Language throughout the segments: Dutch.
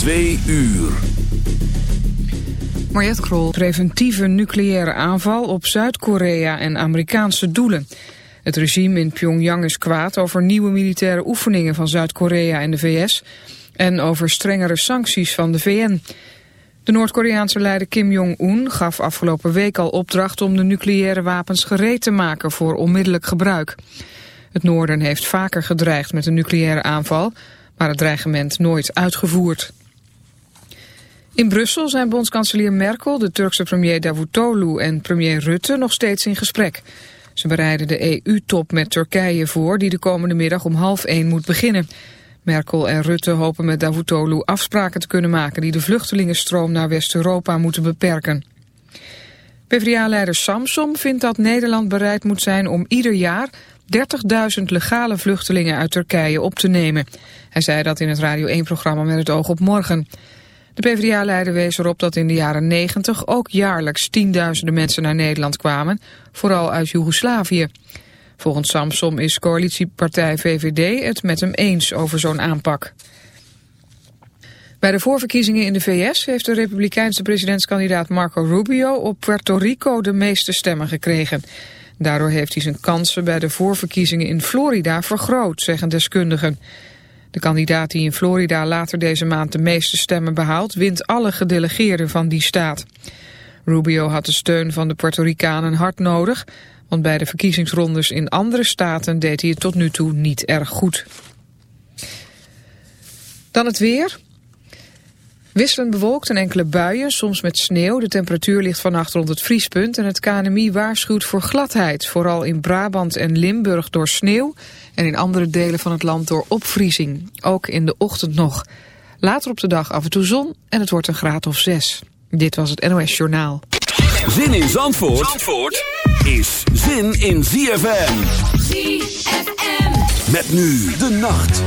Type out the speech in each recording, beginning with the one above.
Twee uur. Mariette Krol. Preventieve nucleaire aanval op Zuid-Korea en Amerikaanse doelen. Het regime in Pyongyang is kwaad over nieuwe militaire oefeningen van Zuid-Korea en de VS... en over strengere sancties van de VN. De Noord-Koreaanse leider Kim Jong-un gaf afgelopen week al opdracht... om de nucleaire wapens gereed te maken voor onmiddellijk gebruik. Het noorden heeft vaker gedreigd met een nucleaire aanval... maar het dreigement nooit uitgevoerd. In Brussel zijn bondskanselier Merkel, de Turkse premier Davutoglu en premier Rutte nog steeds in gesprek. Ze bereiden de EU-top met Turkije voor die de komende middag om half één moet beginnen. Merkel en Rutte hopen met Davutoglu afspraken te kunnen maken die de vluchtelingenstroom naar West-Europa moeten beperken. PvdA-leider Samsom vindt dat Nederland bereid moet zijn om ieder jaar 30.000 legale vluchtelingen uit Turkije op te nemen. Hij zei dat in het Radio 1-programma met het oog op morgen. De PvdA-leider wees erop dat in de jaren 90 ook jaarlijks tienduizenden mensen naar Nederland kwamen, vooral uit Joegoslavië. Volgens Samsom is coalitiepartij VVD het met hem eens over zo'n aanpak. Bij de voorverkiezingen in de VS heeft de republikeinse presidentskandidaat Marco Rubio op Puerto Rico de meeste stemmen gekregen. Daardoor heeft hij zijn kansen bij de voorverkiezingen in Florida vergroot, zeggen deskundigen. De kandidaat die in Florida later deze maand de meeste stemmen behaalt... wint alle gedelegeerden van die staat. Rubio had de steun van de Puerto Ricanen hard nodig... want bij de verkiezingsrondes in andere staten deed hij het tot nu toe niet erg goed. Dan het weer... Wisselend bewolkt en enkele buien, soms met sneeuw. De temperatuur ligt vannacht rond het vriespunt en het KNMI waarschuwt voor gladheid. Vooral in Brabant en Limburg door sneeuw en in andere delen van het land door opvriezing. Ook in de ochtend nog. Later op de dag af en toe zon en het wordt een graad of zes. Dit was het NOS Journaal. Zin in Zandvoort, Zandvoort is zin in ZFM. ZFM. Met nu de nacht.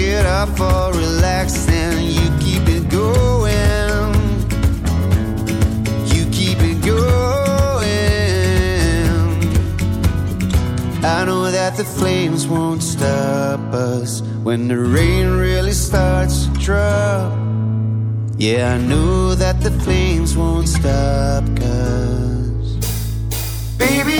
get up for relaxing. You keep it going. You keep it going. I know that the flames won't stop us when the rain really starts to drop. Yeah, I know that the flames won't stop, cause baby.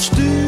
stuur.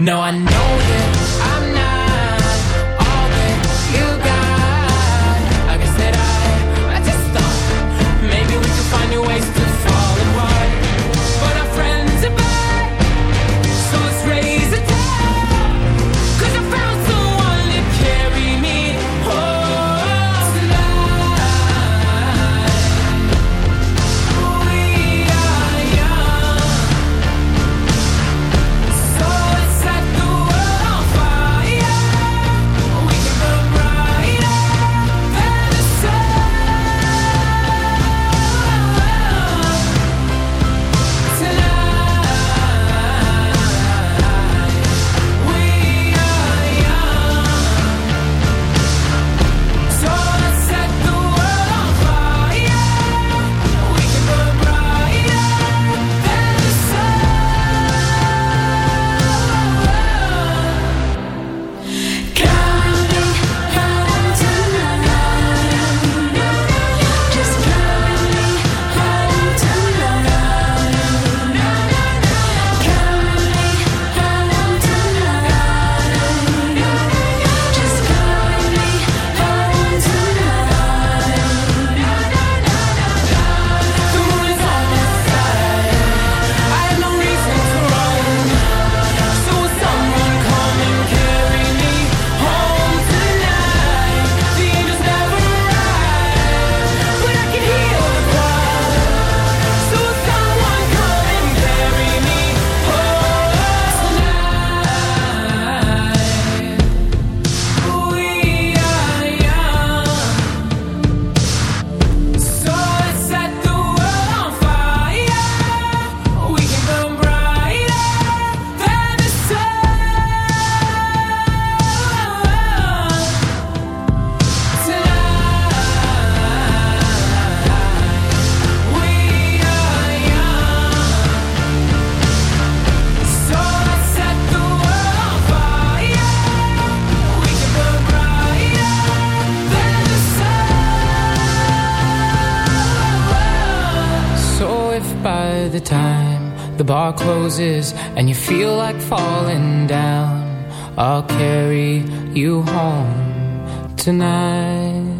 No, I know. tonight.